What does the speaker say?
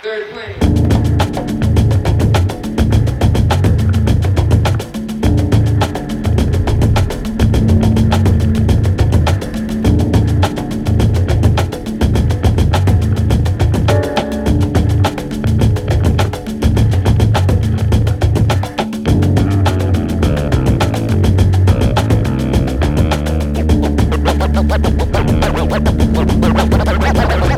Third plane. Bueno, bueno, bueno,